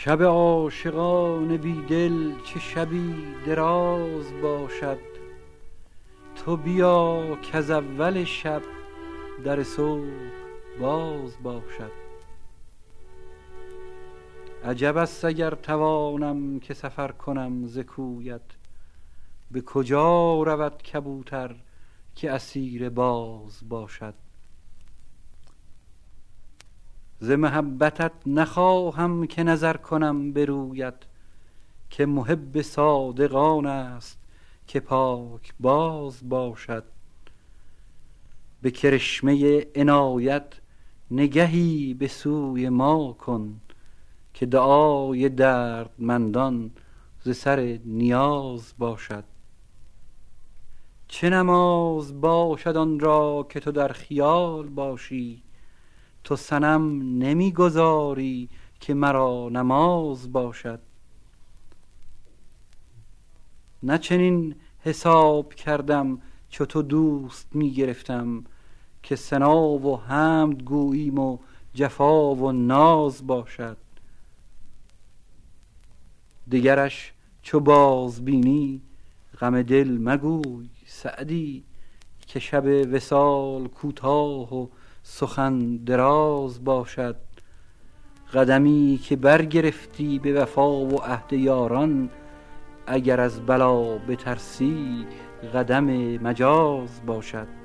شب عاشقان بیدل چه شبی دراز باشد؟ تو بیا کز اول شب در صبح باز باشد. عجب است اگر توانم که سفر کنم ز کویت. به کجا رود کبوتر که اسیر باز باشد؟ ز محبتت نخواهم که نظر کنم به رویت که محب صادق است که پاک باز باشد. به کرشمه عنایت نگهی به سوی ما کن که دعای دردمندان ز سر نیاز باشد. چه نماز باشد آن را که تو در خیال باشی تو صنم نمی گذاری که مرا نماز باشد. نه چنین حساب کردم چو تو دوست می گرفتم که ثنا و حمد گوییم و جفا و ناز باشد. دگرش چو باز بینی غم دل مگوی سعدی که شب وصال کوتاه و سخن دراز باشد. قدمی که برگرفتی به وفا و عهد یاران اگر از بلا بترسی قدم مجاز باشد.